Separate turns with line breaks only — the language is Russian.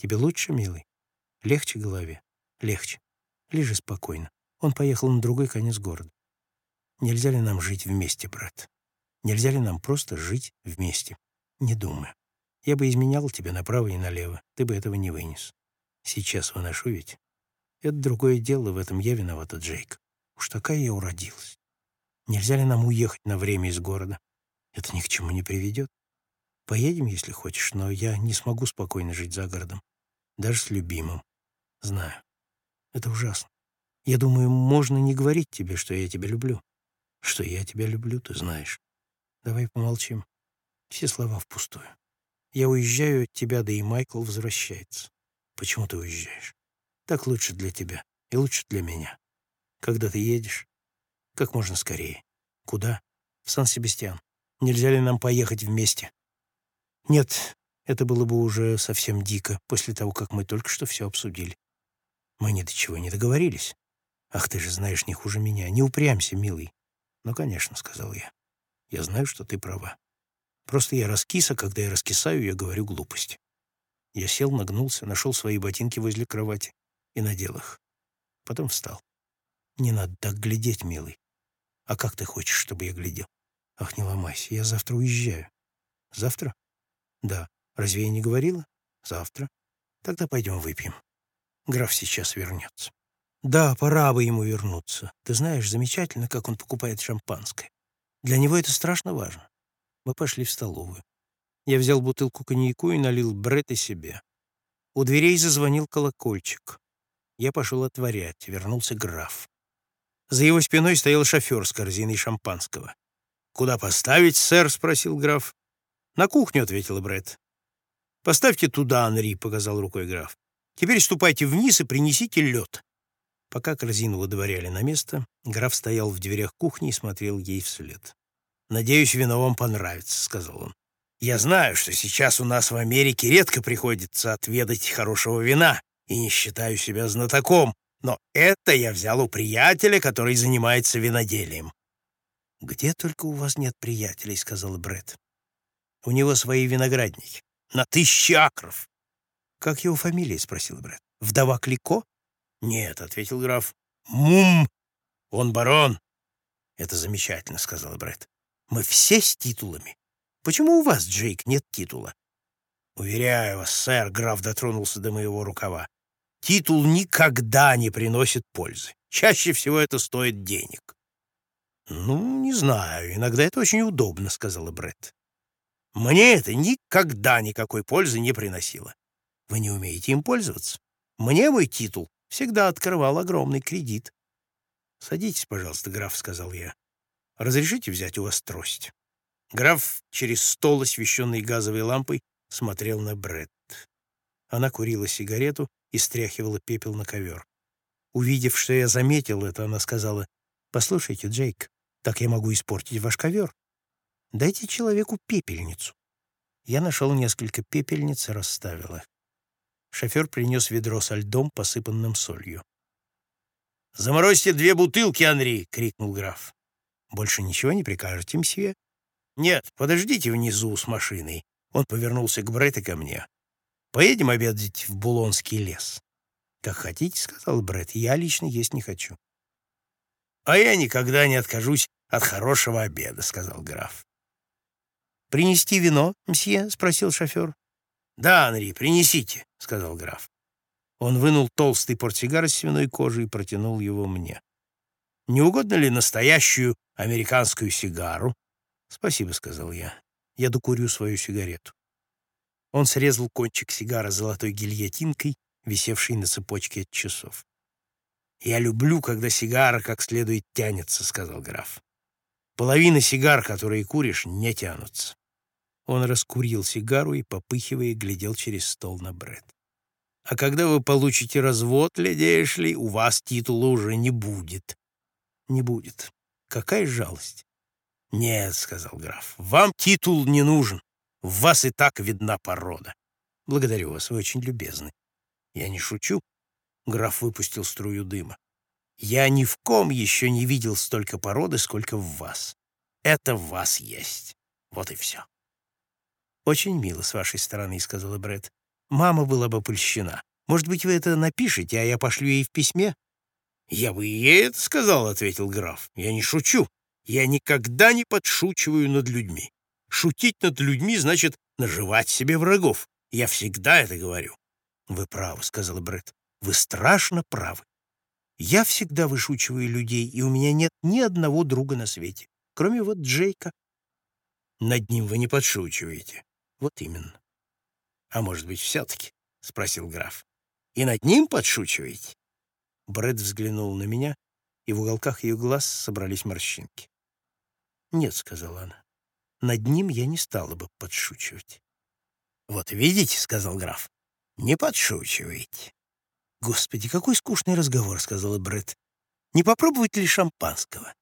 Тебе лучше, милый? Легче голове? Легче. Лежи спокойно. Он поехал на другой конец города. Нельзя ли нам жить вместе, брат? Нельзя ли нам просто жить вместе? Не думаю. Я бы изменял тебя направо и налево. Ты бы этого не вынес. Сейчас выношу ведь. Это другое дело, в этом я виновата, Джейк. Уж такая я уродилась. Нельзя ли нам уехать на время из города? Это ни к чему не приведет. Поедем, если хочешь, но я не смогу спокойно жить за городом. Даже с любимым. Знаю. Это ужасно. Я думаю, можно не говорить тебе, что я тебя люблю. Что я тебя люблю, ты знаешь. Давай помолчим. Все слова впустую. Я уезжаю от тебя, да и Майкл возвращается. Почему ты уезжаешь? Так лучше для тебя и лучше для меня. Когда ты едешь? Как можно скорее. Куда? В Сан-Себастьян. Нельзя ли нам поехать вместе? Нет, это было бы уже совсем дико, после того, как мы только что все обсудили. Мы ни до чего не договорились. Ах, ты же знаешь не хуже меня. Не упрямься, милый. Ну, конечно, — сказал я. Я знаю, что ты права. Просто я раскис, а когда я раскисаю, я говорю глупости. Я сел, нагнулся, нашел свои ботинки возле кровати и надел их. Потом встал. Не надо так глядеть, милый. А как ты хочешь, чтобы я глядел? Ах, не ломайся, я завтра уезжаю. Завтра? Да. Разве я не говорила? Завтра. Тогда пойдем выпьем. Граф сейчас вернется. Да, пора бы ему вернуться. Ты знаешь, замечательно, как он покупает шампанское. Для него это страшно важно. Мы пошли в столовую. Я взял бутылку коньяку и налил бред и себе. У дверей зазвонил колокольчик. Я пошел отворять. Вернулся граф. За его спиной стоял шофер с корзиной шампанского. «Куда поставить, сэр?» — спросил граф. «На кухню», — ответил Бред. «Поставьте туда, Анри», — показал рукой граф. «Теперь ступайте вниз и принесите лед». Пока корзину выдворяли на место, граф стоял в дверях кухни и смотрел ей вслед. «Надеюсь, вино вам понравится», — сказал он. «Я знаю, что сейчас у нас в Америке редко приходится отведать хорошего вина, и не считаю себя знатоком, но это я взял у приятеля, который занимается виноделием». «Где только у вас нет приятелей», — сказал Бред. «У него свои виноградники. На тысячи акров». «Как его фамилия?» — спросил Бред. «Вдова Клико?» «Нет», — ответил граф. «Мум! Он барон!» «Это замечательно», — сказал Бред. «Мы все с титулами. Почему у вас, Джейк, нет титула?» «Уверяю вас, сэр», — граф дотронулся до моего рукава. «Титул никогда не приносит пользы. Чаще всего это стоит денег». «Ну, не знаю. Иногда это очень удобно», — сказала Бред. «Мне это никогда никакой пользы не приносило. Вы не умеете им пользоваться. Мне мой титул всегда открывал огромный кредит. «Садитесь, пожалуйста, граф», — сказал я. «Разрешите взять у вас трость?» Граф через стол, освещенный газовой лампой, смотрел на Бред. Она курила сигарету и стряхивала пепел на ковер. Увидев, что я заметил это, она сказала, «Послушайте, Джейк, так я могу испортить ваш ковер. Дайте человеку пепельницу». Я нашел несколько пепельниц и расставил их. Шофер принес ведро со льдом, посыпанным солью. «Заморозьте две бутылки, Анри!» — крикнул граф. «Больше ничего не прикажете, мсье?» «Нет, подождите внизу с машиной». Он повернулся к Брет и ко мне. «Поедем обедать в Булонский лес?» «Как хотите», — сказал Брет. «Я лично есть не хочу». «А я никогда не откажусь от хорошего обеда», — сказал граф. «Принести вино, мсье?» — спросил шофер. «Да, Анри, принесите», — сказал граф. Он вынул толстый портсигар из свиной кожи и протянул его мне. «Не угодно ли настоящую американскую сигару?» «Спасибо», — сказал я. «Я докурю свою сигарету». Он срезал кончик сигара золотой гильотинкой, висевшей на цепочке от часов. «Я люблю, когда сигара как следует тянется», — сказал граф. «Половина сигар, которые куришь, не тянутся». Он раскурил сигару и, попыхивая, глядел через стол на Бред. «А когда вы получите развод, леди Эшли, у вас титула уже не будет». «Не будет. Какая жалость!» «Нет», — сказал граф, — «вам титул не нужен. В вас и так видна порода». «Благодарю вас, вы очень любезны». «Я не шучу». Граф выпустил струю дыма. «Я ни в ком еще не видел столько породы, сколько в вас. Это в вас есть. Вот и все». «Очень мило с вашей стороны», — сказала Бред. Мама была бы польщена. Может быть, вы это напишете, а я пошлю ей в письме?» «Я бы ей это сказал», — ответил граф. «Я не шучу. Я никогда не подшучиваю над людьми. Шутить над людьми значит наживать себе врагов. Я всегда это говорю». «Вы правы», — сказала Брэд. «Вы страшно правы. Я всегда вышучиваю людей, и у меня нет ни одного друга на свете, кроме вот Джейка». «Над ним вы не подшучиваете». «Вот именно». «А может быть, все-таки?» — спросил граф. «И над ним подшучиваете?» Брэд взглянул на меня, и в уголках ее глаз собрались морщинки. «Нет», — сказала она, — «над ним я не стала бы подшучивать». «Вот видите», — сказал граф, — «не подшучивайте». «Господи, какой скучный разговор», — сказала Брэд. «Не попробовать ли шампанского?»